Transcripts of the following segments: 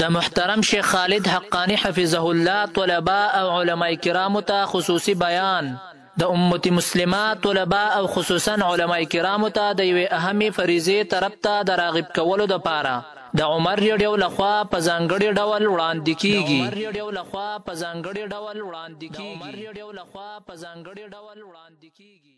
د محترم شیخ خالد حقانی حفظه الله طلباء او علماء کرام ته خصوصي بیان د امت مسلمه طلباء او خصوصا علماء کرام ته د یوې اهمې فریضې طرف ته د راغب کولو د پاره د عمر ریډیو لخوا په ځانګړي ډول وړاندې کیږي د عمر ریډیو لخوا په ځانګړي ډول وړاندې کیږي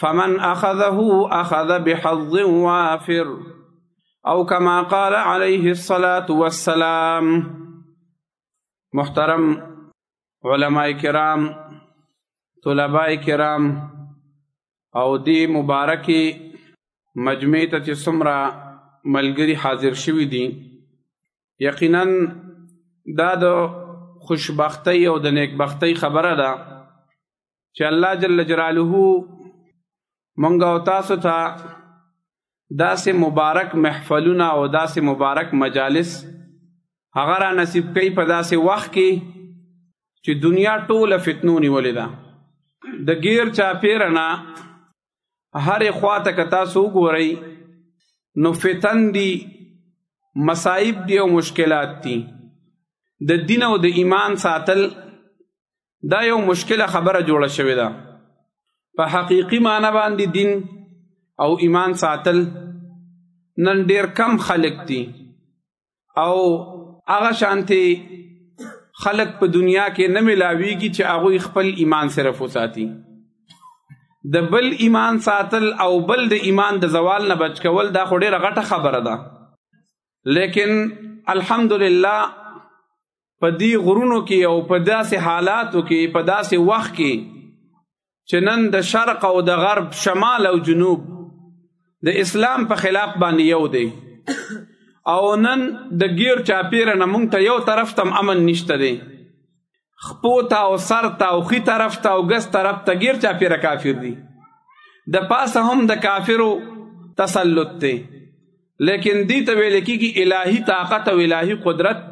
فمن اخذه اخذ بحظ وافر او کما قال علیه الصلاة والسلام محترم علماء کرام طلباء کرام او دی مبارکی مجمع ته چې څومره ملګری حاضر شوی دي یقینا دا د خوشبختی او د نیکبختی خبره ده چې الله جل جلاله مونږ او تاسو ته داسې مبارک محفلونه او داسې مبارک مجالس هغه را نصیب کوي په داسې وخت کې چې دنیا ټوله فتنو نیولې ده د غیر چاپیر نه هر خواته کتا سو ګورئ نو فتن دی مصائب دی او مشکلات دي د دین او د ایمان ساتل دا یو مشکله خبره جوړه شوې ده په حقیقي معنی باندې دین او ایمان ساتل نن ډیر کم خلق دي او هغه شانتي خلق په دنیا کې نه ملاویږي چې هغه خپل ایمان صرف وساتي د بل ایمان ساتل او بل د ایمان د زوال نه بچ کول دا خو ډیره غټه خبره ده لیکن الحمدلله په دې غرونو کې او په داسې حالاتو کې په داسې وخت کې چې نن د شرق او د غرب شمال او جنوب د اسلام په خلاف باندې یو دی او نن د غیر چاپیره نه مونږ ته یو طرف تم امن نشته دی خپو ته او سر ته او خي طرف ته او ګس طرف ته غیر چاپیره کافر دي د پاسه هم د کافرو تسلط دی لیکن دې ته ویل کېږي الهي طاقت او الهي قدرت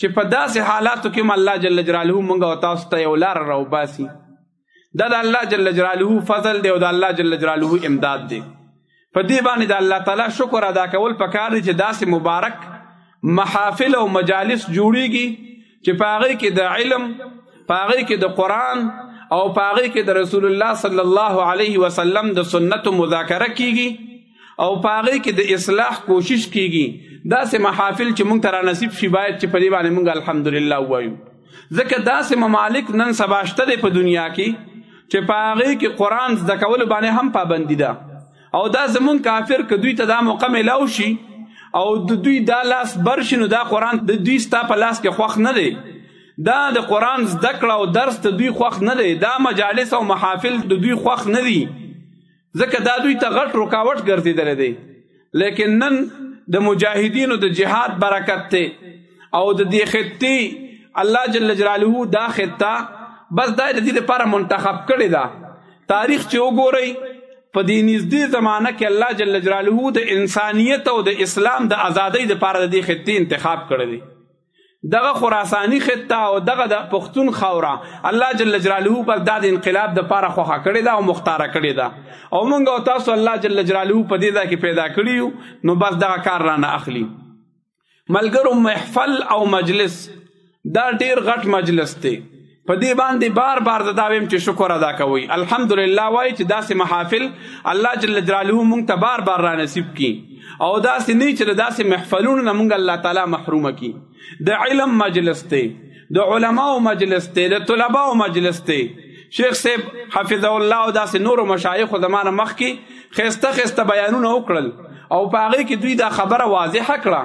چې په داسې حالاتو کې الله جل جلاله مونږ او تاسو ته یو لار راوباسي دا د الله جل جلاله فضل دی او د الله جل جلاله امداد دی په دې باندې د الله تعالی شکر ادا کول پکار دی چې داسې مبارک محافل او مجالس جوړیږي چې پاغه کې د علم پاغه کې د قران او پاغه کې د رسول الله صلی الله علیه وسلم د سنت مذاکره کیږي او پاغه کې د اصلاح کوشش کیږي دا سه محافل چې مونږ تر نصیب شي باید چې په دې باندې مونږ الحمدلله وایو ځکه دا سه ممالک نن سباشته په دنیا کې چې پاغه کې قران زده کول باندې هم پابندی ده او دا زمون کافر که دوی ته دا موقع ملاو شي او د دوی دا لاس بر شي نو دا قرآن د دوی ستا په لاس کې خوښ نه دی دا د قرآن زده کړه او درس د دوی خوښ نه دی دا مجالس او محافل د دوی خوښ نه دي ځکه دا دوی ته غټ رکاوټ ګرځېدلی دی لیکن نن د مجاهدینو د جهاد برکت دی او د دې خطې الله جل جلاله دا خطه بس دا د دې لپاره منتخب کړې ده تاریخ چې وګورئ په دې نږدې زمانہ کې الله جل جلاله د انسانیت او د اسلام د ازادۍ لپاره د دې خطې انتخاب کړی دی دغه خراسانی خطه او دغه د پښتون خوره الله جل جلاله پر داد انقلاب د پاره خوخه کړی دا او مختاره کړی دا او مونږ او تاسو الله جل جلاله په دې ځای کې پیدا کړیو نو بس دغه کار رانه اخلي ملګرو محفل او مجلس دا ډیر غټ مجلس دی په دې باندې بار بار د داویم چې شکر ادا کوي الحمدلله وای چې داسې محافل الله جل جلاله مونږ ته بار بار را نصیب کړي او داسې نه چې داسې محفلونو نه مونږ الله تعالی محروم کړي د علم مجلس دی د علماو مجلس ته د طلباو مجلس ته شیخ صاحب حفظه الله او داسې نورو مشایخو زمانه مخکې خسته خسته بیانونه وکړل او په هغه کې دوی دا خبره واضحه کړه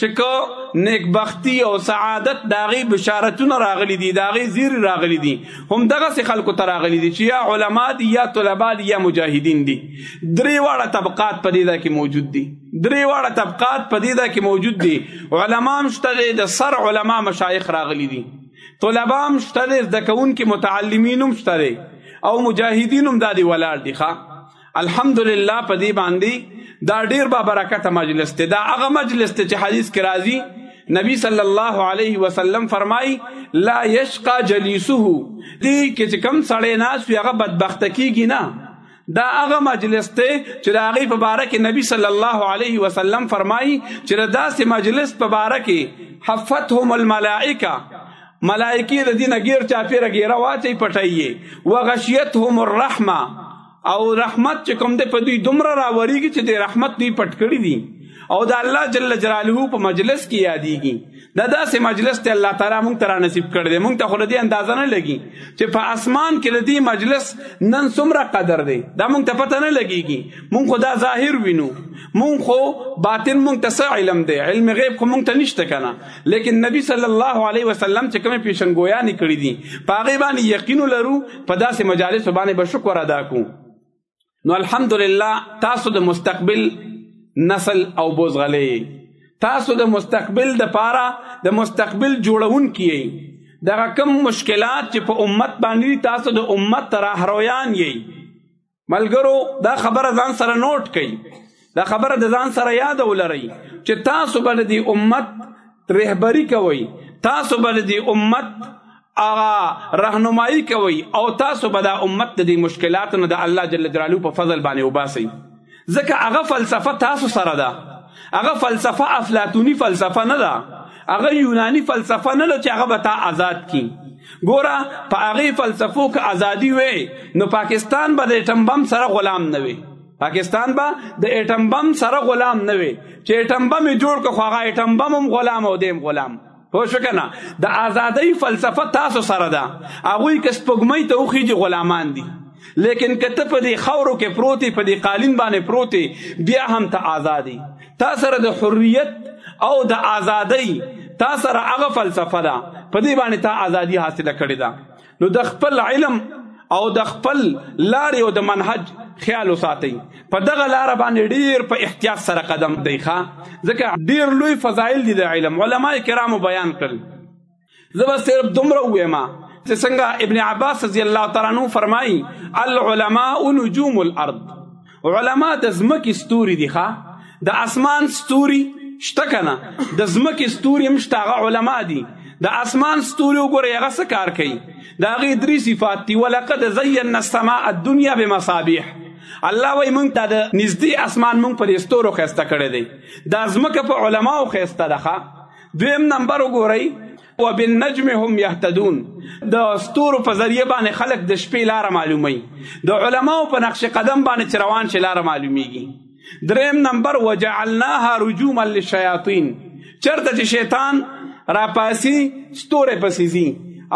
چې که نیکبختی او سعادت داغي بشارتونه راغلي دي داغي زیر راغلي دي هم دغه سي خلکو ته راغلي دي چې یا علما دي یا طلبا دي یا مجاهدین دي درې واړه طبقات په دې ځای کې موجود دي درې واړه طبقات په دې دا کې موجود دي علما هم شته دی د سر علما مشایخ راغلي دي طلبه هم شته دی زده کوونکي متعلمین هم شته دی او مجاهدین هم دا دی ولاړ دي ښه الحمدلله په دې باندې دا ډیر با برکته مجلس دی دا هغه مجلس دی چې حدیث کې راځي نبی صلی الله علیه وسلم فرمای لا یشقا جلیسه دې کې چې کم سړی ناس وي هغه بدبخت کیږي نه دا هغه مجلس دی چې د هغې په باره کې نبی صلی الله علیه وسلم فرمایي چې د داسې مجلس په باره کې حفتهم الملائکه ملائکی د دینه غیر چاپیره غیره واچي پټایي وغشیتهم الرحمه او رحمت چې کوم د په دوی دومره راوړيږي چې د رحمت دوی پټ کړی دي او د الله جل جلاله په مجلس کې یادېږي دا داسې مجلس ته الله تعالی مونږ ته را نصیب کړی دی مونږ ته خو له دې اندازه نه لګي چې په اسمان کې د دې مجلس نن څومره قدر دی دا مونږ ته پته نه لګیږي مونږ خو دا ظاهر وینو مونږ خو باطن مونږ ته څه علم دی علم غیب خو مونږ ته نشته کنه لیکن نبی صلی الله علیه وسلم چې کومې پیشنګویا نکړې دي په هغه باندې یقین لرو په داسې مجالس باندې به شکر ادا کوو نو الحمدلله تاسو د مستقبل نسل او بوزغلې تاسو د مستقبل د پاره د مستقبل جوړون کیئ دغه کم مشکلات چې په امت باندې تاسو د امت راهرویان یئ ملګرو دا خبره ځان سره نوٹ کړئ دا خبره د ځان سره یاد ولرئ چې تاسو بل دی امت رهبری کوي تاسو بل دی امت اغا رهنمایي کوي او تاسو به دا امت د دې مشکلاتو نه د الله جل جلاله په فضل باندې وباسي ځکه هغه فلسفه تاسو سره ده هغه فلسفه افلاطونی فلسفه نه ده هغه یونانی فلسفه نه ده چې هغه به تا آزاد کی ګوره په هغه فلسفو کې ازادي وي نو پاکستان به د ټمبم سره غلام نه وي پاکستان به د اټم بم سره غلام نه وي چې اټم بم جوړ کړ خو هغه اټم بم هم غلام او دیم غلام پوه شو کنه د ازادۍ فلسفه تاسو سره ده هغوی که سپوږمۍ ته وخیږي غلامان دي لیکن کته په دې خاورو کې پروتي په دې قالین باندې پروتي بیا هم ته آزادي تا سره د حریت او د آزادۍ تا سره هغه فلسفه ده په دې باندې تا آزادي حاصله کړې ده نو د خپل علم او د خپل لارې او د منهج خیال وساتئ په دغه لار باندې ډیر په احتیاط سره قدم دی ښا ځکه ډیر لوی فضایل دي د علم علما کرامو بیان کړل زه به صرف دومره ووایم چې څنګه ابن عباس رضی الله تعالی عنہ فرمایي العلماء نجوم الارض علما د ځمکې ستوري دي ښه د اسمان ستوري شته که نه د ځمکې ستوري هم شته هغه علما دي د اسمان ستوري وګورئ هغه څه کار کوي د هغې درې صفات دي ولقد زینا السماء الدنیا بمصابیح الله وای مونږ ته د نږدې اسمان مونږ پر استورو خسته کړی دی دا ځمکه په علماو خسته ده دویم نمبر وګورئ وبالنجم هم يهتدون د ستورو په ذریعه باندې خلک د شپې لار معلومي د علماو په نقش قدم باندې روان شي لار معلوميږي دریم نمبر وجعلناها رجوما للشياطين چرته چې شیطان را پاسي ستوره پسې زی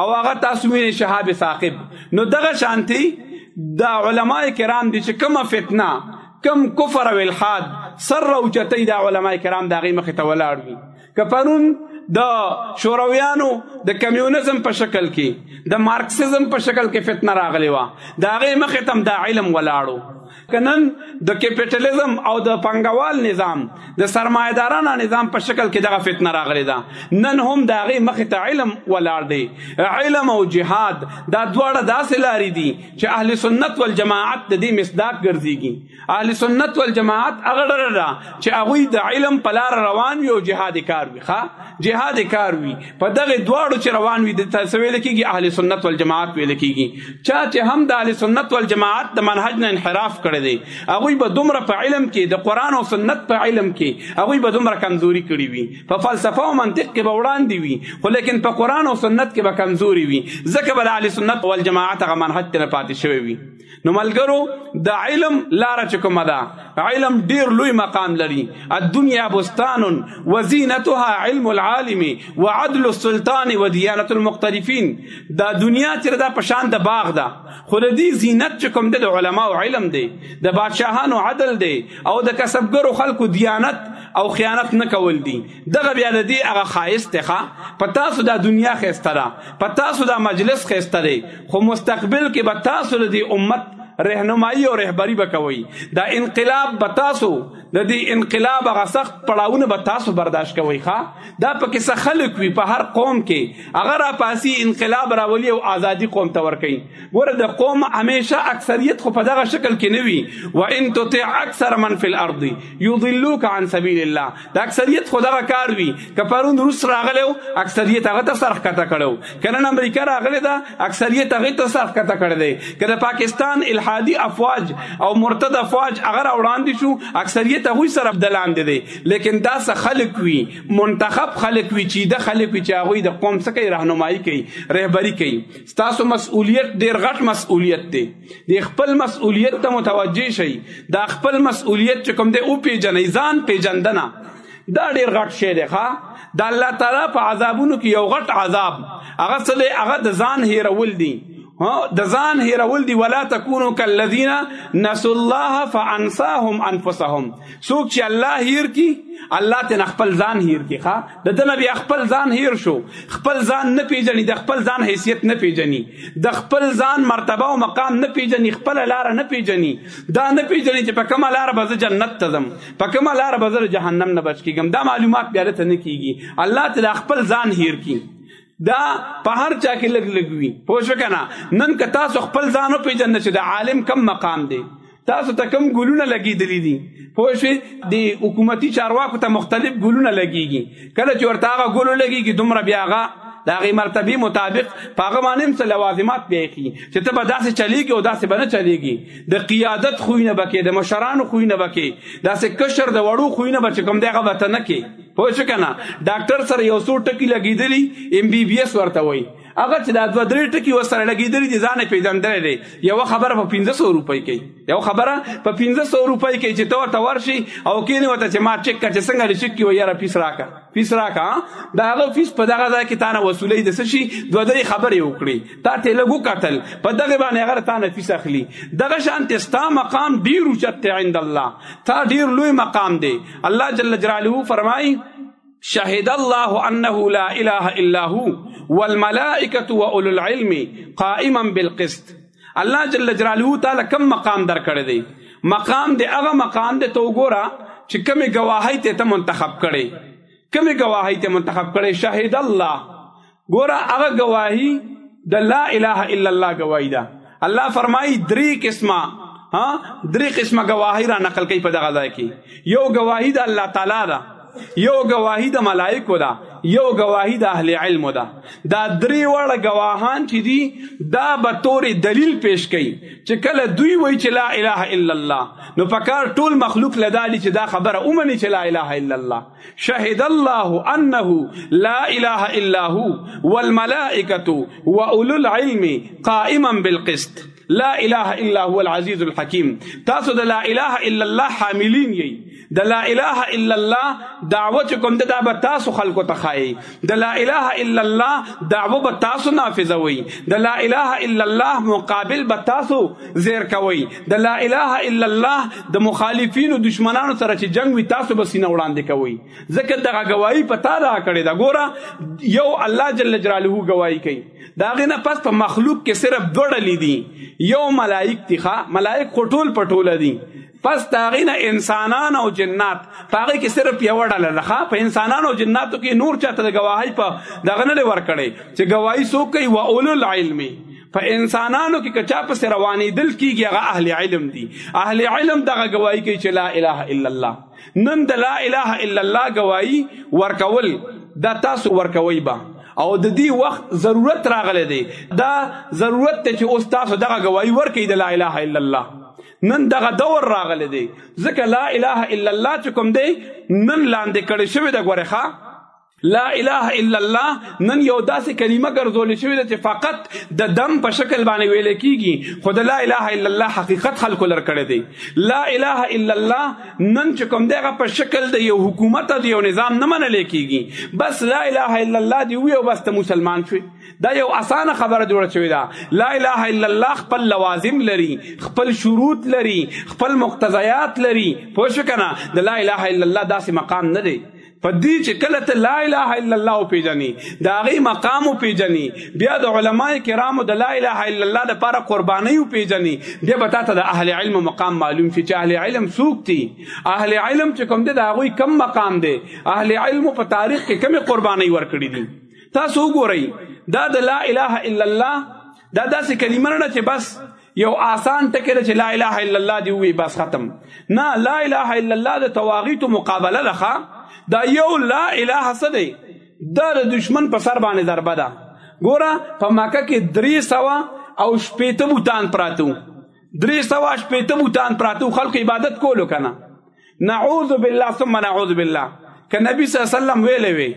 او هغه تاسو ویني شهاب ثاقب نو دغه شانتي د علما کرام دي چې کومه فتنه کم کفر او الحاد سر او چتې د علما کرام دغه مخ ته ولاړ وي که پرون د شورویانو د کمیونزم په شکل کې د مارکسیزم په شکل کې فتنه راغلی و دا غي مخه تم د علم ولاړو کنن د کیپټالیزم او د پنګوال نظام د سرمایدارانه نظام په شکل کې دغه فتنه راغلی دا نن هم دا غي مخه ته علم ولاړ دی علم او جهاد دا دواړه داسې لاري دي چې اهل سنت والجماعت د دې مصداق ګرځيږي اهل سنت والجماعت هغه ډله ده چې هغوی د علم په لار روان وي او جهاد کار وي ښه جهاد کار وي په دغه دواړو چې روان وي د تاسو ویل کېږي اهل سنت والجماعت ویل کېږي چا چې هم د اهل سنت والجماعت د منهج نه انحراف کړی دی هغوی به دومره په علم کې د قرآن او سنت په علم کې هغوی به دومره کمزوري کړي وي په فلسفه او منطق کې به وړاندې وي خو لیکن په قرآن او سنت کې به کمزوري وي ځکه به د اهل سنت والجماعت هغه منهج ته نه پاتې شوی وي نو ملګرو د علم لار چې کومه ده علم ډیر لوی مقام لري الدنيا بستان وزينتها علم العالم وعدل السلطان وديانه المقترفين دا دنیا چې دا پشان د باغ ده خو د دې زینت چې کوم د علما او علم دی د بادشاهانو عدل دی او د کسبګرو خلکو دیانت او خیانت نه کول دي دغه بیا د دې هغه خایست ته په تاسو د دنیا خسته ده په تاسو د مجلس خسته دی خو مستقبل کې به تاسو د دې امت رهنمایي او رهبری به کوي دا انقلاب به تاسو د دې انقلاب هغه سخت پړاونه به تاسو برداشت کوي ښا دا پکې څه خلک وي په هر قوم کې اگر اپاسي انقلاب راولي او ازادي قوم ته ورکړي ګوره د قوم همیشه اکثریت خو په دغه شکل کې نه وي وان تطع اکثر من فی الارض یضلوک عن سبیل الله د اکثریت خو دغه کار وي که پرون روس راغلی و اکثریت هغه ته سر ښکته کړی که نن امریکا راغلی ده اکثریت هغې ته سر ښکته کړی دی که د پاکستان الحادي افواج او مرتد افواج هغه راوړاندې شو اکثریت هغوی سره د لاندې دی لیکن دا څه خلک وي منتخب خلک وي چې د خلک وي چې هغوی د قوم څه کوي رهنمایي کوي رهبري کوي ستاسو مسؤلیت ډېر غټ مسؤلیت دی د خپل مسؤلیت ته متوجه شئ دا خپل مسؤلیت چې کوم دی او پیژنئ ځان پیژندنه دا ډیر غټ شی دی ښا د الله تعالی په عذابونو کې یو غټ عذاب هغه څه دی هغه د ځان هیرول دی د ځان هیرول دی ولا تکونو کالذین نسوا الله فانساهم انفسهم څوک چې الله هیر کی الله تن خپل ځان هیر کی ښا د نبی خپل ځان هیر شو خپل ځان نه پیژني د خپل ځان حیثیت نه پیژني د خپل ځان مرتبه او مقام نه پیژني خپل لار نه پیژني دا نه پیژني چې په کومه لار به جنت ته ځم په کومه لار به جهنم نه بچ کیږم دا معلومات بیا ته نه کیږي الله تعالی خپل ځان هیر کی دا په هر چا کې لګ لګوي پوه شو کنه نن که تاسو خپل ځان پیژنئ چې د عالم کم مقام دی تاسو ته کم ګلونه لګیدلې دي پوه شئ د حکومتي چارواکو ته مختلف ګلونه لګیږي کله چې ورته هغه ګلو لګیږي دومره بیا هغه د هغې مرتبې مطابق په هغه باندې هم څه لوازمات بیا ایښي چې ته به داسې چلیږي او داسې به نه چلیږي د قیادت خوی نه به کې د مشرانو خوی نه به کې داسې کشر د وړو خوی نه به چې کوم دی هغه به ته نه کې پوه شو که نه ډاکټر سره یو څو ټکي لګېدلي ایم بي بي ایس ورته وایي هغه چې دا دوه درې ټکي ورسره لګېدلي دي ځان یې پېژندلی دی یوه خبره په پنځه سوه روپۍ کوي یوه خبره په پنځه سوه روپۍ کوي چې ته ورته ورشي او کینې ورته چې ما چک که چې څنګه دې چک کړي یاره فیس راکړه فیس راکړه د هغه فیس په دغه ځای کې تا نه وصولوي د څه شي دوه درې خبرې وکړي تا ته یې لږ وکتل په دغې باندې هغه تا نه فیس اخلي دغه شانتې ستا مقام ډېر اوچت دی عند الله تا ډېر لوی مقام دی الله جل جلاله فرمایي شهد الله انه لا اله الا هو والملائکه واولو العلم قائما بالقسط الله جل جلاله تعالی کم مقام در کړی دی مقام دی هغه مقام دی تو ګورا چې کمی گواهی ته منتخب کړي کمی گواهی ته منتخب کړي شهد الله ګوره هغه گواهی د لا اله الا الله گواهی ده الله فرمایي درې قسمه ها درې قسمه گواهی را نقل کوي په دغه ځای کې یو گواهی د الله تعالی ده یو گواهی د ملائکو ده یو گواهی د اهل علم ده دا درې وړه گواهان چې دي دا به تور دلیل پیش کوي چې کله دوی وایي چې لا اله الا الله نو پکار ټول مخلوق لدالي چې دا خبره اومني چې لا اله الا الله شهد الله انه لا اله الا هو والملائکه واولو العلم قائما بالقسط لا اله الا هو العزيز الحكيم تاسو د لا اله الا الله حاملین یی د لا اله الا الله دعوت کوم د دا به تاسو خلکو ته خایي د لا اله الا الله دعوه به تاسو نافذوي د لا اله الا الله مقابل به تاسو زیر کوي د لا اله الا الله د مخالفینو دشمنانو سره چې جنگ وي تاسو به سینه وړاندې کوي ځکه دغه گواہی پتا را کړی دا ګوره یو الله جل جلاله گواہی کوي دا غنه پس په مخلوق کې صرف دوړلې دي یو ملائک تخا ملائک خټول پټول دي پس دا غینه انسانان او جنات پاره کې صرف یو ډله لخوا په انسانان او جناتو کې نور چاته د گواهی په دغه نه ورکړي چې گواهی سو کوي و اولو العلم په انسانانو کې کچا په سر رواني دل کېږي هغه اهل علم دي اهل علم دغه گواهی کوي چې لا اله الا الله نن د لا اله الا الله گواهی ورکول دا تاسو ورکوي با او د دې وخت ضرورت راغلی دی دا ضرورت ته چې اوس تاسو دغه گواهی ورکړئ د لا اله الا الله نن دغه دور راغلی دی ځکه لا اله الا الله چې کوم دی نن لاندې کړی شوی د ګورې ښه لا اله الا الله نن یو داسې کلمه ګرځول شوې ده چې فقط د دم په شکل باندې ویل کیږي خو د لا اله الا الله حقیقت خلکو لر کړی دی لا اله الا الله نن چې کوم دغه په شکل د یو حکومت د یو نظام نه منل کیږي بس لا اله الا الله دی وی او بس ته مسلمان شوی دا یو اسانه خبره جوړه شوې ده لا اله الا الله خپل لوازم لري خپل شروط لري خپل مقتضیات لري پوه شو کنه د لا اله الا الله داسې مقام نه دی په دې چې کله ته لا اله الا الله پیژني دا غي مقام پیژني بیا د علما کرامو د لا اله الا الله د لپاره قرباني پیژني بیا به تاسو د اهل علم مقام معلوم شي چې اهل علم څوک دي اهل علم چې کوم دي دا غوي کم مقام دي اهل علم په تاریخ کې کم قرباني ورکړي دي تاسو وګورئ دا د لا اله الا الله دا داسې کلمه نه چې بس یو آسان ټکی چې لا اله الا الله دی وی بس ختم نه لا اله الا الله د تواغیت مقابله ده دا یو لا اله څه دی دا د دشمن په سر باندې ضربه ده ګوره په مکه کې درې سوا او شپېته بوتان پراتو درې سوا شپېته بوتان پراتو خلکو عبادت کولو کنه نعوذ بالله ثم نعوذ بالله ک نبی صلی الله علیه وسلم ویلې وی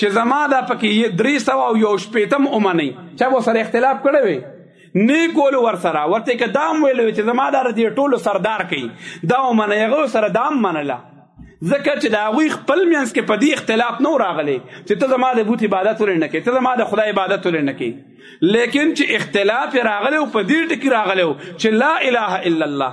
چې زما دا پکې درې سو او یو شپېتم اومني چا به سره اختلاف کړی وي نیکول ور سره ورته کې دام ویل چې زما دا ردی ټولو سردار کوي دا ومنه یغه سره دام منله ځکه چې دا غوی خپل مینس کې په دې اختلاف نو راغلی چې ته زما د بوت عبادت ولې نه کې ته زما د خدای عبادت ولې نه کې لیکن چې اختلاف راغلی او په دې ټکی راغلی چې لا اله الا الله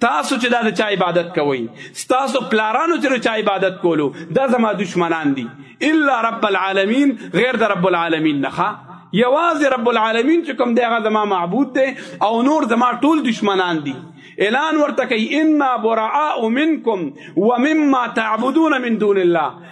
تاسو چې دا د چا عبادت کوئ تاسو پلارانو چې چا عبادت کولو دا زما دشمنان دي الا رب العالمین غیر د رب العالمین نه یواز رب العالمین چې کوم دغه زما معبود دی او نور زما ټول دشمنان دي اعلان ورته کوي ان براء منکم ومما تعبدون من دون الله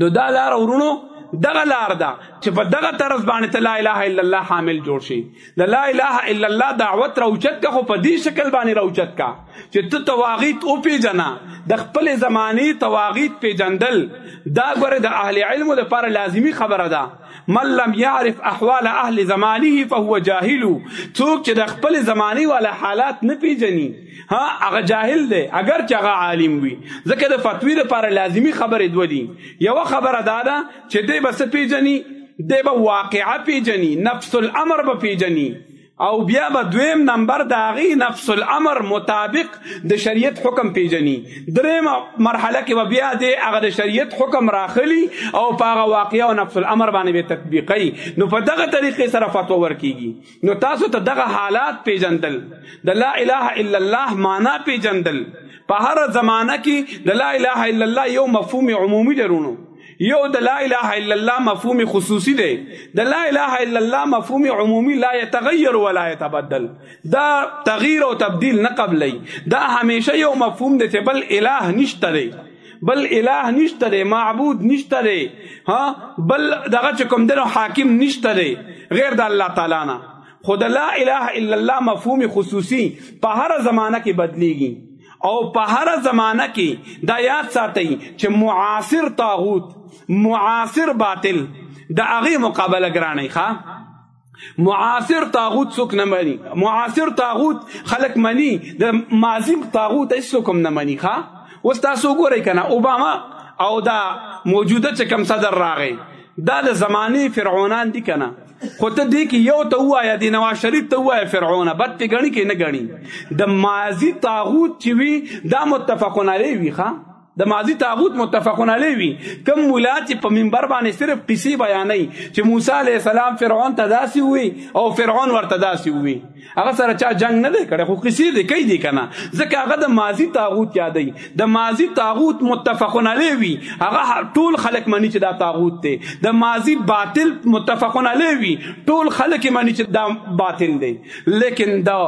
نو دا لار ورونو دغه لار ده چې په دغه طرز باندې ته لا اله الا الله حامل جوړ شي د لا اله الا الله دعوت راوچت کا خو په دې شکل باندې راوچت کا چې ته تواغیت او پیجنا د خپل زمانی تواغیت پیجندل دا غره د اهل علم لپاره لازمی خبره ده من لم يعرف احوال اهل زمانه فهو جاهل څوک چې د خپل زمانی ولا حالات نه پیجني ها هغه جاهل دی اگر چې هغه عالم وي ځکه د فتوی لپاره لازمی خبرې دوه دي یو خبره دا ده چې دی بس پیجنی دی به واقعا پیجنی نفس الامر به پیجنی او بیا به دویم نمبر د هغې نفس الامر مطابق د شریعت حکم پیژني درېیمه مرحله کې به بیا دی هغه د شریعت حکم راخلي او په هغه واقعه او نفس الامر باندې به تطبیقوي نو په دغه طریقې سره فتوا ورکیږي نو تاسو ته دغه حالات پیژندل د لا اله الا الله معنا پیژندل په هر زمانہ کې د لا اله الا الله یو مفهوم عمومي درونو یو د لا اله الا الله مفهوم خصوصي دی د لا اله الا الله مفهوم عمومي لا يتغير ولا يتبدل دا تغییر او تبديل نه قبلې دا همیشه یو مفهوم دی چې بل اله نشته دی بل اله نشته دی معبود نشته دی ها بل دغه چې کوم دنو حاکم نشته دی غیر د الله تعالی نه خود لا اله الا الله مفهوم خصوصي په هر زمانہ کې بدليږي او په هر زمانہ کې دا یاد ساتئ چې معاصر طاغوت معاصر باطل د هغه مقابله ګرانه ښه معاصر طاغوت څوک نه مني معاصر طاغوت خلک مني د ماضي طاغوت هیڅ څوک نه مني ښا اوس تاسو ګورئ کنه اوباما او دا موجوده چې کم صدر راغی دا د زمانه فرعونان دي کنه خو ته دې کې یو ته وایا د نواز شریف ته وایا فرعون بد ته غني کې نه غني د ماضي طاغوت چې وي دا متفقون علی وي ښا د ماضی تاغوت متفقون علی وی کم مولا چې په منبر باندې صرف قصې بیانې چې موسی علی السلام فرعون ته داسي وی او فرعون ورته داسي وی هغه سره چا جنگ نه کړي خو قصې دې کوي دي کنه ځکه هغه د ماضی تاغوت یادې د ماضی تاغوت متفقون علی وی هغه ټول خلک مني چې دا تاغوت دی د ماضی باطل متفقون علی وی ټول خلک مني چې دا باطل دی لیکن دا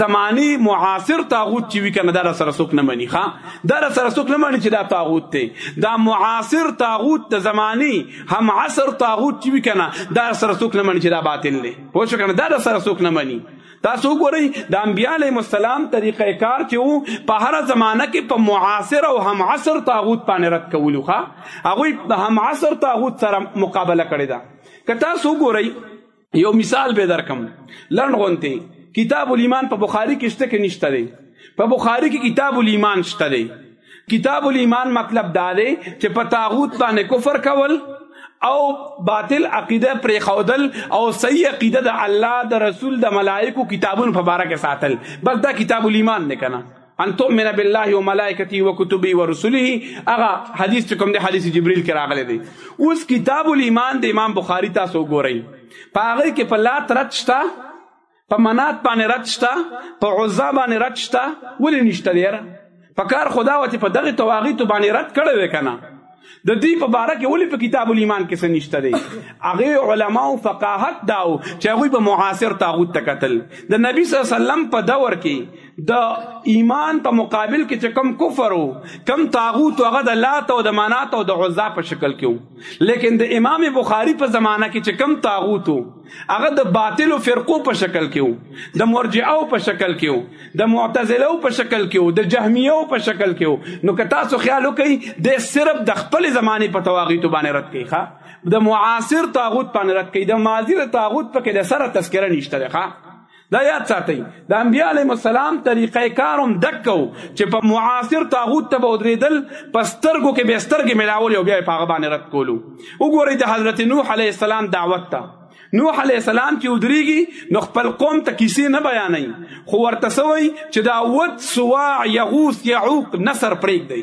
زمانی معاصر طاغوت چې وی کنه دا سره څوک نه مني ښا دا سره څوک نه مني چې دا طاغوت دی دا معاصر طاغوت د زمانی هم عصر طاغوت چې وی کنه دا سره څوک نه مني چې دا باطل دی پوه شو کنه دا سره څوک نه مني تاسو ګورئ د انبیاء علیهم السلام طریقه کار چې وو په هر زمانہ کې په معاصر او هم عصر طاغوت باندې رد کولو ښا هغه هم عصر طاغوت سره مقابله کړی دا که تاسو ګورئ یو مثال به درکم لند غونته کتاب الایمان په بخاری کې شته کې نشته دی په بخاری کې کتاب الایمان شته دی کتاب الایمان مطلب دا دی چې په طاغوت باندې کفر کول او باطل عقیده پر خودل او صحیح عقیده د الله د رسول د ملائکو کتابونو په باره کې ساتل بس دا کتاب الایمان نه کنه ان تؤمن بالله وملائکته وکتبه ورسله هغه حدیث چې کوم دی حدیث جبرئیل کې راغلی دی اوس کتاب الایمان د امام بخاری تاسو ګورئ په هغه کې په لات رد شته په منات باندې رد شته په عزا باندې رد شته ولې نشته دی په کار خدا وته په دغه تواغیت باندې رد کړی وکنه د دې په باره کې ولې په کتاب الایمان کې څه نشته دی هغه علما او فقاهت داو چې هغه به معاصر طاغوت ته قتل د نبی صلی الله علیه وسلم په دور کې د ایمان په مقابل کې چې کم کفر او کم طاغوت هغه د لات او د منات او د عزا په شکل کې لیکن د امام بخاری په زمانہ کې چې کم طاغوت هغه د باطلو فرقو په شکل کې وو د مرجعو په شکل کې وو د معتزلو په شکل کې وو د جهمیو په شکل کې وو نو که تاسو خیال وکړئ د صرف د خپل زمانه په تواغیت باندې رد کوي ښا د معاصر طاغوت باندې رد کوي د ماضی طاغوت په کې د سره تذکره نشته ښا دا یاد ساتي د انبیاء علیهم السلام طریقې کاروم دکو چې په معاصر طاغوت ته بودریدل پسترګو کې به سترګې ملاول او بیا په هغه باندې رد کولو وګورئ د حضرت نوح علیه السلام دعوت ته نوح علی السلام چې ودریږي نو خپل قوم ته کیسې نه بیانوي خو ورته سوی چې دا ود سواع یغوث یعوق نصر پرېږدي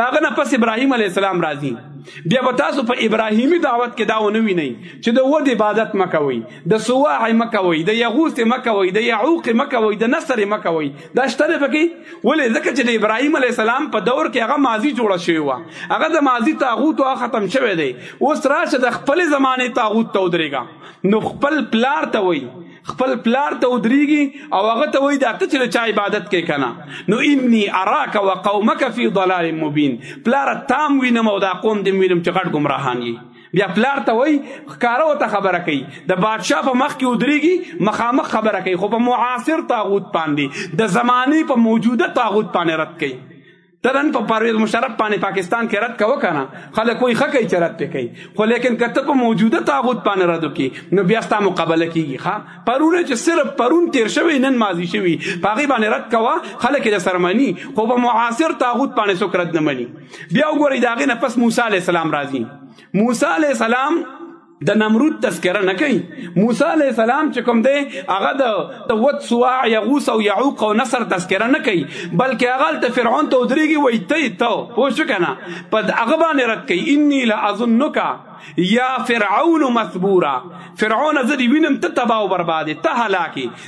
داغه نه پس ابراهيم عليه السلام راځي بیا به تاسو په ابراهيمي دعوت کې دا ونه وینئ چې د ود عبادت مکوي د سواع مکوي د یغوث مکوي د یعوق مکوي د نصر مکوي دا شته نه پکې ولې ځکه چې د ابراهيم عليه السلام په دور کې هغه ماضي جوړه شوی و هغه د ماضي طاغوت او ختم شوی دی اوس راشه د خپل زمانه طاغوت ته ودرېګا نو خپل پلار ته وایي خپل پلار ته ودرېږي او هغه ته وایي دا ته چې د چا عبادت کوې که نه نو اني اراک و قومک فی ضلال مبین پلاره تا هم وینم او دا قوم دې هم وینم چې غټ ګمراهان یي بیا پلار ته وای ښکاره وته خبره کوي د بادشاه په مخ کې ودرېږي مخامخ خبره کوي خو په معاصر طاغوت باندې د زمانې په موجوده طاغوت باندې رد کوي ترن په پرویز مشرف باندې پاکستان کې رد کوو کنه خلک کوئی خکې چرت ته کوي خو لیکن کته په موجوده طاغوت باندې رد کی نو بیا ستا مقابله کیږي ښا پرونه چې صرف پرون تیر شوی نن ماضی شوی پاغي باندې رد کوه خلک د سرمنی خو په معاصر طاغوت باندې څوک رد نه مني بیا وګورئ داغه نه پس موسی علی السلام راځي موسی علی السلام د نمرود تذکره نه کوي موسی علی السلام چې کوم دی هغه د توت سوا یغوس او یعوق او نصر تذکره نه کوي بلکې هغه ته فرعون ته ودرېږي وایي ته ته پوه شو که نه په هغه باندې رد کوي انی لاظنک یا فرعون مثبورا فرعون زه دې وینم ته تباه او برباد ته هلاکې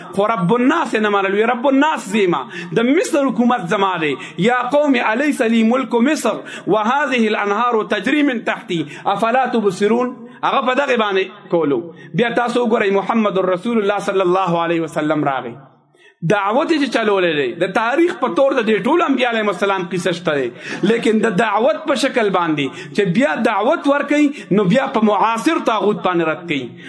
خو رب الناس نه منلوي رب الناس زیما د مصر حکومت زما دی یا قوم الیس لی ملک مصر وهذه الانهار تجری من تحتی افلا تبصرون هغه په دغه باندې کولو بیا تاسو وګورئ محمد رسول الله صلی الله علیه وسلم راغی دعوت چې چلولې دی د تاریخ په تور د دې ټول انبیاء علیهم السلام قصه شته دی لیکن د دعوت په شکل باندې چې بیا دعوت ورکي نو بیا په معاصر طاغوت باندې رد کوي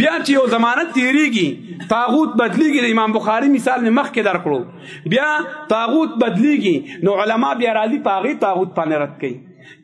بیا چې یو زمانه تیریږي طاغوت بدلیږي د امام بخاری مثال نه مخکې درکړو بیا طاغوت بدلیږي نو علما بیا راځي پاغي طاغوت باندې رد کوي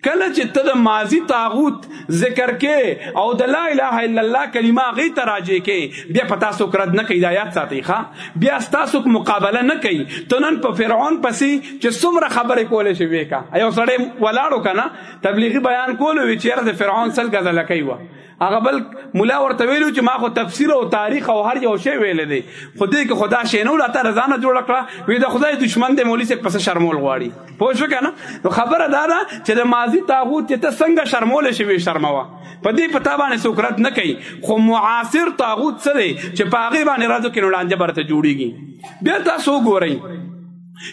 کله چې ته د ماضی طاغوت ذکر کې او د لا اله الا الله کلمه غي تراجه کې بیا پتا سو کرد نه کوي د آیات ساتي ښا بیا تاسو مقابله نه کوي تنن په فرعون پسې چې څومره خبرې کولې شي وکا ایو سړی ولاړو کنه تبلیغي بیان کولو وی چیرې د فرعون سل غزل کوي هغه بل مولا ورته ویلو چې ما خو تفسیر او تاریخ او هر یو شی ویل دي خو دې کې خدا شي نه ولاته رضانه جوړ کړه وی د خدای دشمن دی مولوی څخه پس شرمول غواړي پوه شو کنه نو خبره دا ده چې د ماضی تاغوت ته څنګه شرمول شي وی شرموا په دې پتا باندې سوکرات نه کوي خو معاصر تاغوت څه دی چې په هغه باندې راځو کې وړاندې برته جوړیږي بیا تاسو ګورئ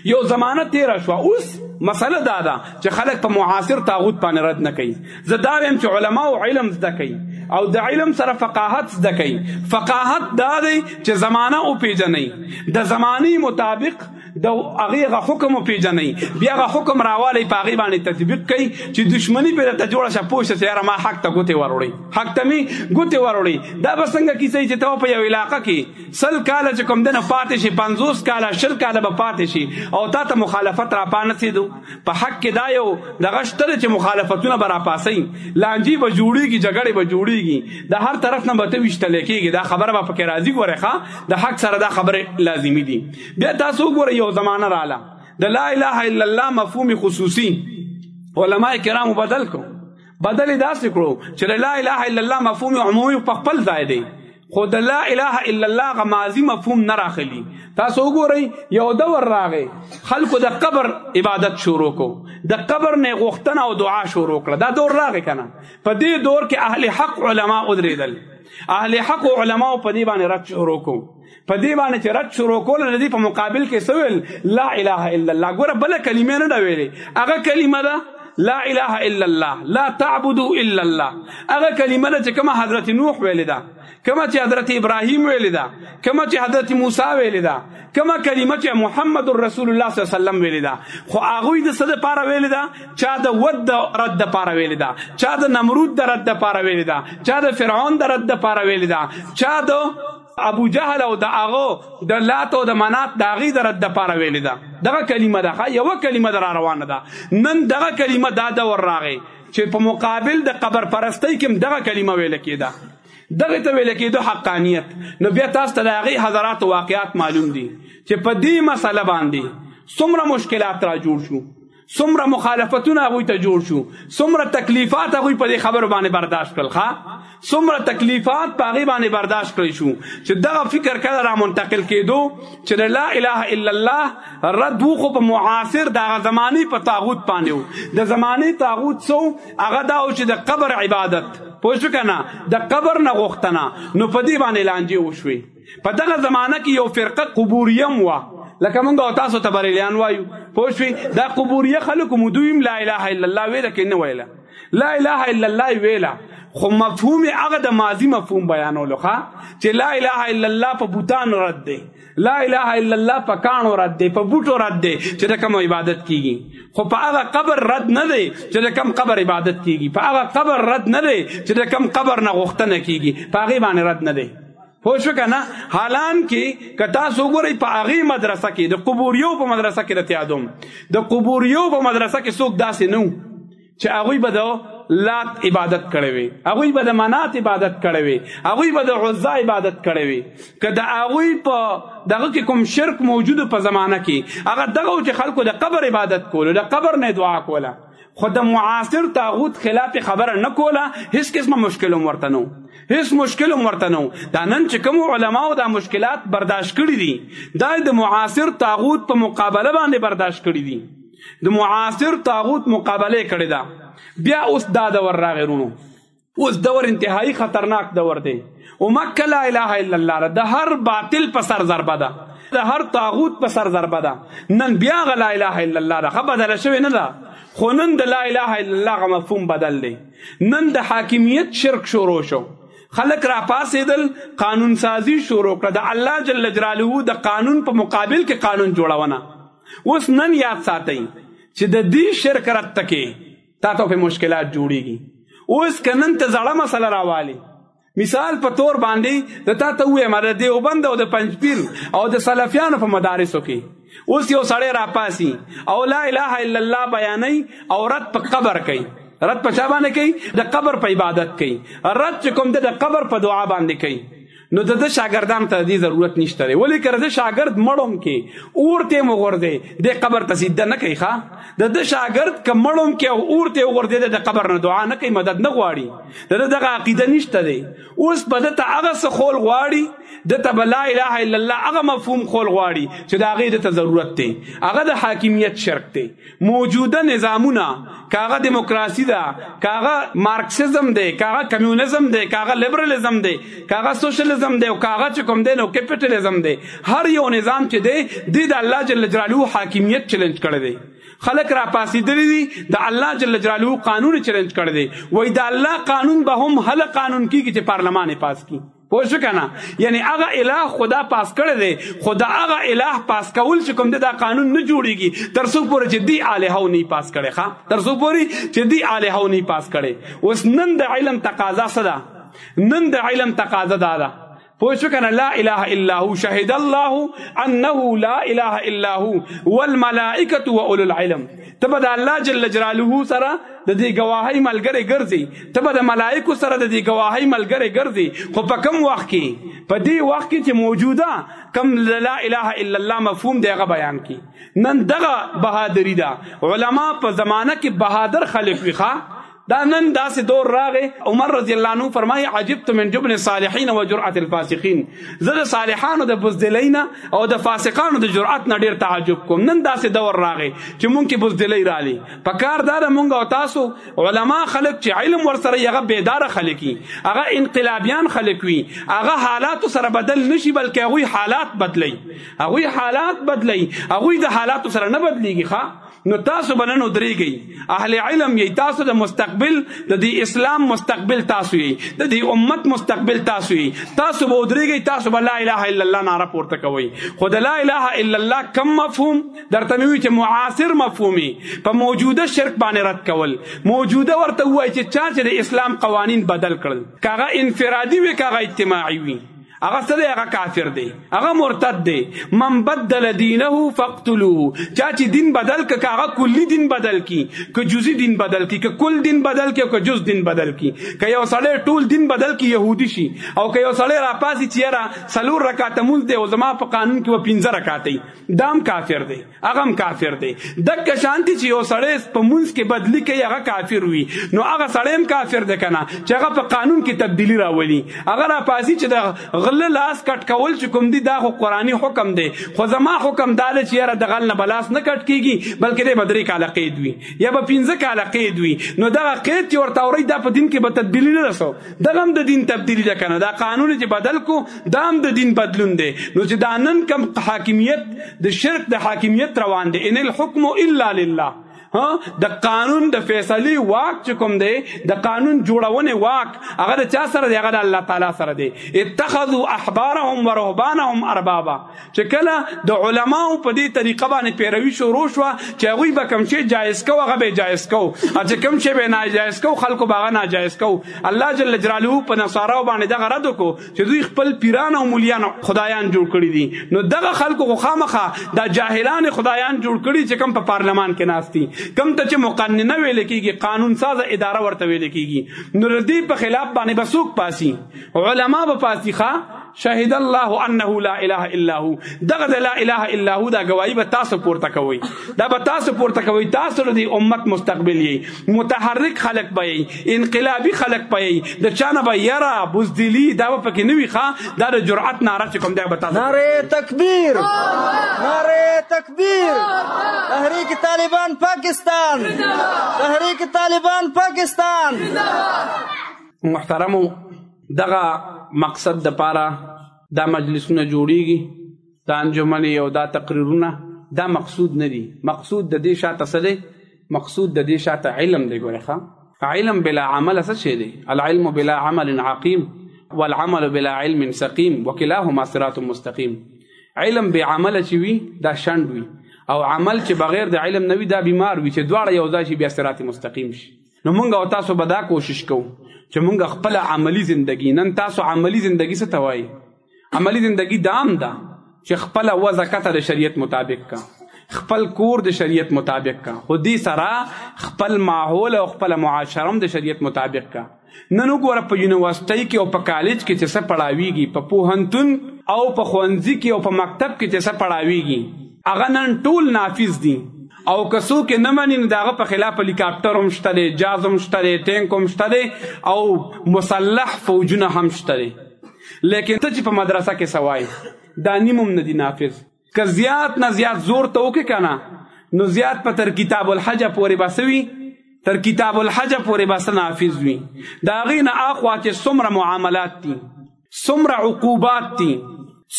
یو زمانه تیر شو اوس مسله دا ده چې خلک په معاصر طاغوت باندې رد نه کوي زه دا ویم چې علما او علم زده کوي او د علم سره فقاهت زده کوي فقاهت دا دی چې زمانه او پیژنې د زمانی مطابق د هغه حکم او پیژنې بیا هغه حکم راوالی په هغه باندې تطبیق کوي چې دشمنی په ته جوړه شه پوښتنه سره ما حق ته ګوته وروړي حق ته می ګوته وروړي دا بسنګ کیسه چې ته په یو علاقې کې سل کال چې کوم دنه پاتې شي 50 کال شل کال به پاتې شي او تا ته مخالفت را پانه سیدو په حق کې دا یو د غشتره چې مخالفتونه به را پاسي لانجی به جوړیږي جګړه به جوړیږي د هر طرف نه به ته وشتل کېږي دا خبره به پکې راضي ورخه د حق سره دا خبره لازمی دي بیا تاسو ګوره یو زمانہ رااله د لا اله الا الله مفهوم خصوصي علما کرام بدل کو بدل داسې کړو چې لا اله الا الله مفهوم عمومي په خپل ځای دی خو د لا اله الا الله غ ماضی مفهوم نه راخلی تاسو وګورئ یو دور راغی خلکو د قبر عبادت شروع کو د قبر نه غوښتنه او دعا شروع کړه دا دور راغی کنه په دې دور کې اهل حق علما ودرېدل اهل حق علما په دې باندې رد شروع کو په دې باندې چې رد شروع کول د دې په مقابل کې سویل لا اله الا الله ګوره بل کلمه نه دا ویلې هغه کلمه ده لا اله الا الله لا تعبدوا الا الله هغه کلمه ده چې کوم حضرت نوح ویلې ده کما چې حضرت ابراهیم ویل دا کما چې حضرت موسی ویل دا کما کلمه چې محمد رسول الله صلی الله علیه وسلم ویل دا خو هغه د صد پاره ویل دا چا د ود رد پاره ویل دا چا د نمرود د رد پاره ویل دا چا د فرعون د رد پاره ویل دا چا د ابو جهل او د هغه د لات او د منات د هغې د رد دپاره ویلې ده دغه کلمه ده ښه یوه کلمه ده را روانه ده نن دغه کلمه دا دور راغی چې په مقابل د قبر پرستۍ کې هم دغه کلمه ویل کېده دغه ته ویل کېدو حقانیت نو بیا تاسو ته د هغې حضرات واقعات معلوم دي چې په دې مسله باندې څومره مشکلات را جوړ شو څومره مخالفتونه هغوی ته جوړ شو څومره تکلیفات هغوی په دې خبرو باندې برداشت کړل ښه څومره تکلیفات په هغې باندې برداشت کړی شو چې دغه فکر کله را منتقل کېدو چې د لا اله الا الله رد و خو په معاصر د هغه زمانې په تاغوت باندې و د زمانې تاغوت څو هغه دا و چې د قبر عبادت پوه شو که نه د قبر نه غوښتنه نو په دې باندې لانجې وشوې په دغه زمانہ کې یو فرقه قبوریم و لکه مونږ او تاسو ته بریلیان وایو پوه شوي دا قبوریه خلکو مو دوی لا اله الا الله ویله کې نه ویله لا اله الا الله ویله خو مفهوم هغه د ماضی مفهوم بیانولو ښا چې لا اله الا الله په بوتان رد دی لا اله الا الله په کانو رد دی په بوټو رد دی چې د کوم عبادت کیږي خو په هغه قبر رد نه دی چې د کوم قبر عبادت کیږي په هغه قبر رد نه دی چې د کوم قبر نه غوښتنه کیږي په هغه باندې رد نه دی پوه شو کنه حالان کې کتا سو ګوري په هغه مدرسه کې د قبوريو په مدرسه کې رته یادوم د قبوريو په مدرسه کې څوک داسې نو چې هغه به د لات عبادت کړي وي هغه به د منات عبادت کړي وي هغه به د عزا عبادت کړي وي کدا هغه په دغه کې کوم شرک موجود په زمانہ کې هغه دغه چې خلکو د قبر عبادت کولو د قبر نه دعا کوله خو د معاصر طاغوت خلاف خبره نه کوله هیڅ قسمه مشکل هم ورته نه هیڅ مشکل هم ورته نه دا نن چې کوم علماو دا مشکلات برداشت کړي دي دا د معاصر طاغوت په مقابله باندې برداشت کړي دي د معاصر طاغوت مقابله کړې ده بیا اوس دا دور راغی رونو اوس دور انتهایی خطرناک دور دی او مکه لا اله الا الله را د هر باطل په سر ضربه ده د هر طاغوت په سر ضربه ده نن بیا غ لا اله الا الله را بدل شوی نه ده خو نن د لا اله الا الله غ مفهوم بدل دی نن د حاکمیت شرک شروع شو خلک را پاسېدل قانون سازی شروع کړه د الله جل جلاله د قانون په مقابل کې قانون جوړونه اوس نن یاد ساتئ چې د دې شرک رد تکي تا ته په مشکلات جوړیږي اوس کنن ته زړه مسله راوالي مثال په تور باندې د تا ته وې مده دیوبند او د پنځپیر او د سلفیانو په مدارسو کې اوس یو سړی راپاسي او لا اله الا الله بیانې او رد په قبر کوي رد په چا باندې کوي د قبر په عبادت کوي رد چې کوم د قبر په دعا باندې کوي نو د ده شاګردان ته دې ضرورت نشته دی ولې کړه د شاګرد مړوم کې اور ته مغورځې د قبر ته سیده نه کوي ښا د ده شاګرد که مړوم کې او اور ته وغورځې د قبر نه دعا نه کوي مدد نه غواړي د ده دغه عقیده نشته دی اوس په ده ته هغه څه خول غواړي د ته بلا اله الا الله هغه مفهوم خول غواړي چې دا غي د ضرورت دی هغه د حاکمیت شرک دی موجوده نظامونه کاغه دیموکراسي ده کاغه مارکسیزم ده کاغه کمیونیزم ده کاغه لیبرالیزم ده کاغه سوشلیزم ده او کاغه چې کوم ده نو کیپټالیزم ده هر یو نظام چې ده د الله جل جلاله حاکمیت چیلنج کړی دی خلک را پاسېدلي دي د الله جل جلاله قانون چیلنج کړی دی وای د الله قانون به هم هله قانون کیږي چې پارلمان یې پاس کړي پوه شو کنه یعنی هغه الٰه خدا پاس کړی دی خدا هغه الٰه پاس کول چې کوم دا قانون نه جوړیږي تر څو پورې چې دی الٰه نه پاس کړي ښا تر څو پورې چې دی الٰه نه پاس کړي اوس نن د علم تقاضا صدا نن د علم تقاضا دا ده پوه شو کنه لا اله الا هو شهد الله انه لا اله الا هو والملائکه واولو العلم ته به د الله جل جلاله سره د دې گواهی ملګری ګرځي ته به د ملائکو سره د دې گواهی ملګری ګرځي خو په کم وخت کې په دې وخت کې چې موجوده کم لا اله الا الله مفهوم دیغه بیان کی نن دغه بهادری دا علما په زمانہ کې بهادر خلک ویخه دا نن داسې دور راغی عمر رضی الله عنه فرمایي عجبت من جبن الصالحین و جرأت الفاسقین زه د صالحانو د بزدلۍ نه او د فاسقانو د جرأت نه ډیر تعجب کوم نن داسې دور راغی چې مونږ کې بزدلۍ رالی په کار دار مونږ او تاسو علما خلک چې علم ورسره یغه بیدار خلک هغه انقلابیان خلک وي هغه حالات سره بدل نشي بلکې هغه حالات بدلی هغه حالات بدلی هغه د حالات سره نه بدلیږي ښا نو تاسو بنن ودرېږئ اهل علم یی تاسو د مستقبل د دی اسلام مستقبل تاسو یی د دی امت مستقبل تاسو یی تاسو به ودرېږئ تاسو به لا اله الا الله ناره پورته کوئ خو د لا اله الا الله کم مفهوم درته مې چې معاصر مفهومي په موجوده شرک باندې رد کول موجوده ورته وایي چې چا چې د اسلام قوانین بدل کړل کاغه انفرادي وي کاغه اجتماعي وي هغه سره هغه کافر دی هغه مرتد دی من بدل دینه فقتلوه چا چې دین بدل ک هغه کلی دین بدل کی ک جزئی دین بدل کی ک کل دین بدل کی ک جز دین بدل کی ک یو سړی ټول دین بدل کی يهودي شي او ک یو سړی را پاسي چیرې سلور رکعات مونږ دی او زما په قانون کې و 15 رکعات دام کافر دی هغه کافر دی دک شانتی چې یو سړی په منځ کې بدلی کوي هغه کافر وي نو هغه سړی هم کافر دی کنه چې هغه په قانون کې تبدیلی راولي هغه را پاسي چې د غل لاس کټ کول چې کوم دی دا خو قرآني حکم دی خو زما حکم دا دی چې یاره د غل نه بلاس نه کټ کیږي بلکې دی بدرې کاله قید وي یا به پنځه کاله قید وي نو دغه قید چې ورته اوري دا په دین کې به تبدیلی نه رسو دغه هم د دین تبدیلی ده کنه دا قانون چې بدل کو دا هم د دین بدلون دی نو چې دا نن کم حاکمیت د شرک د حاکمیت روان دی ان الحكم الا لله ها د قانون د فیصله واک چې کوم دی د قانون جوړونه واک هغه د چا سره دی هغه د الله تعالی سره دی اتخذوا احبارهم ورهبانهم اربابا چې کله د علماو په دې طریقه باندې پیروي شروع شوه چې هغوی به کوم شی جایز کو هغه به جایز کو او چې کوم شی به ناجایز کو خلکو به هغه ناجایز کو الله جل جلاله په نصاراو باندې دغه رد کو چې دوی خپل پیران او مولیان خدایان جوړ کړی دي نو دغه خلکو خو خامخه د جاهلان خدایان جوړ کړی چې کوم په پارلمان کې ناشتي کوم ته چې مقننه ویل کیږي قانون ساز اداره ورته ویل کیږي نو ردی په خلاف باندې بسوک پاسي علما به پاسي ښا شهد الله انه لا اله الا هو دغه د لا اله الا هو دا گواہی به تاسو پورته کوي دا به تاسو پورته کوي تاسو د امت مستقبل یې متحرک خلق به یې انقلابي خلق به یې د چانه به یرا بوزدلی دا به پکې نوي ښا دا د جرأت ناره چې کوم دا به تاسو ناره تکبیر ناره تکبیر تحریک طالبان پاکستان تحریک طالبان پاکستان محترمو دغه مقصد د پاره دا مجلسونه جوړیږي دا انجمن یو دا تقریرونه دا مقصود نه دي مقصود د دې شاته څه دی مقصود د دې شاته علم دی ګوره ښه علم بلا عمل څه شی دی العلم بلا عمل عقیم والعمل بلا علم سقیم وکلاهما صراط مستقیم علم به عمل چې وي دا شند وي او عمل چې بغیر د علم نه وي دا بیمار وي چې دواړه یو ځای شي بیا صراط مستقیم شي نو مونږ او تاسو به دا کوشش کوو چې مونږ خپل عملی زندگی نن تاسو عملی زندگی څه توای عملی زندگی دام ده دا چې خپل وضع کته د شریعت مطابق کا خپل کور د شریعت مطابق کا خو دې سره خپل ماحول او خپل معاشره هم د شریعت مطابق کا نن وګوره په یونیورسيټي کې او په کالج کې چې څه پڑھاويږي په پوهنتون او په ښوونځي کې او په مکتب کې چې څه پڑھاويږي هغه نن ټول نافذ دي او که څوک نه مني نو داغه په خلاف هلیکاپټر هم شته دی جاز هم شته دی ټینک هم شته دی او مسلح فوجونه هم شته دی لیکن ته چې په مدرسه کې سوای دا نیم هم نه دی نافذ که زیات نه زیات زور ته وکې که نه نو زیات په تر کتاب الحج پورې بسوي تر کتاب الحج پورې بس نافذ وي دا غي نه اخوا چې څومره معاملات دي څومره عقوبات دي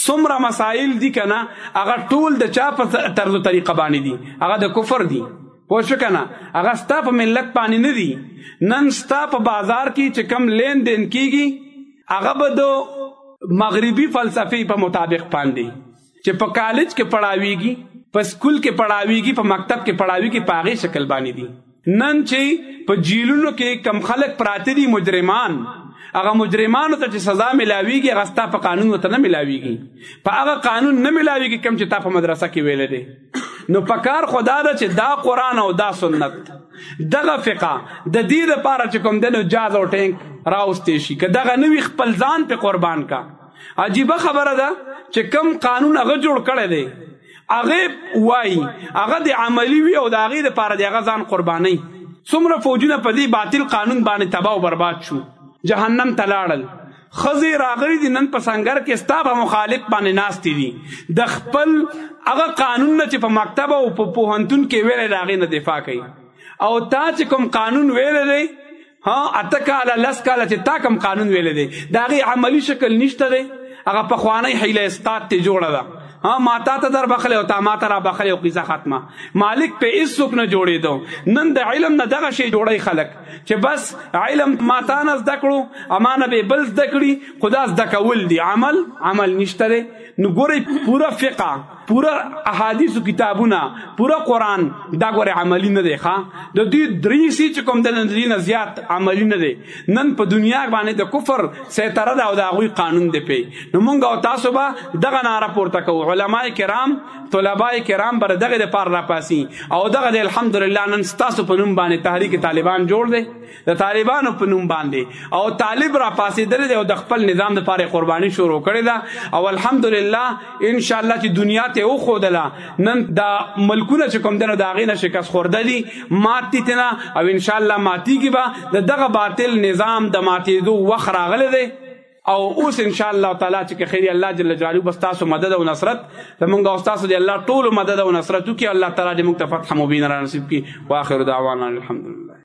څومره مسائل دي کنه هغه ټول د چا په طرز طریقه باندې دي هغه د کفر دي پوه شو کنه هغه ستا په ملت باندې نه دي نن ستا په بازار کې چې کم لین دین کیږي هغه به د مغربي فلسفي په مطابق باندې چې په کالج کې پړاویږي په سکول کې پړاویږي په مکتب کې پړاویږي په هغه شکل باندې دي نن چې په جیلونو کې کم خلک پراته دي مجرمان هغه مجرمانو ته چې سزا ملاويږي هغه ستا په قانون ته نه ملاويږي په هغه قانون نه ملاويږي کوم چې تا په مدرسه کې ویل دي نو پکار خدا دا چې دا قران او دا سنت دغه فقہ د دې لپاره چې کوم دنو جاز او ټینک راوستي شي که دغه نوې خپل ځان په قربان کا عجیبه خبره ده چې کم قانون هغه جوړ کړی دی هغه وای هغه د عملی وی او د هغه لپاره د هغه ځان قرباني څومره فوجونه په دې باطل قانون باندې تباہ او برباد شو جهنم تلاړل خزی راغلی دي نن په سنگر کې ستا په مخالف باندې ناشتي دي د خپل هغه قانون نه چې په مکتب او په پوهنتون کې ویل راغی نه دفاع کوي او تا چې کوم قانون ویل دی ها اته کاله لس کاله چې تا کم قانون ویل دی دا غي عملی شکل نشته دی هغه په خوانی حیله استاد ته جوړه ده ها ماتا ته در بخله او تا ماته را بخله او قصه ختمه مالک په ایسوک نه جوړیدو نن د علم نه دغه شی جوړی خلک چې بس علم ماتا نه زده کړو امانه به بل زده کړي خدا زده کول دي عمل عمل نشته نو ګوري پورا فقہ پورا احادیث کتابونه پورا قران دا غره عملی نه دی ښا د دې درې سي چې کوم د نن زیات عملی نه دی نن په دنیا باندې د کفر سيطره دا او د غوي قانون دی په نو مونږ او تاسو به دغه ناره پورته کوو علما کرام طلباء کرام بر دغه د پار را پاسي او دغه الحمدلله نن تاسو په نوم باندې تحریک طالبان جوړ دی د طالبانو په نوم باندې او طالب را پاسېدل دی او د خپل نظام لپاره قرباني شروع کړې ده او الحمدلله ان شاء الله چې دنیا ته و خودله نن دا ملکونه چې کوم دنه دا غینه شکست خورده دي مات دي تنه او ان شاء الله ماتيږي به دغه باطل نظام د ماتېدو وخت راغلی دی او اوس ان شاء الله تعالی چې خیر الله جل جلاله بس تاسو مدد او نصرت زمونږ او تاسو دی الله ټول مدد او نصرت وکي الله تعالی دې موږ ته فتح مبین را نصیب کړي واخر دعوانا الحمدلله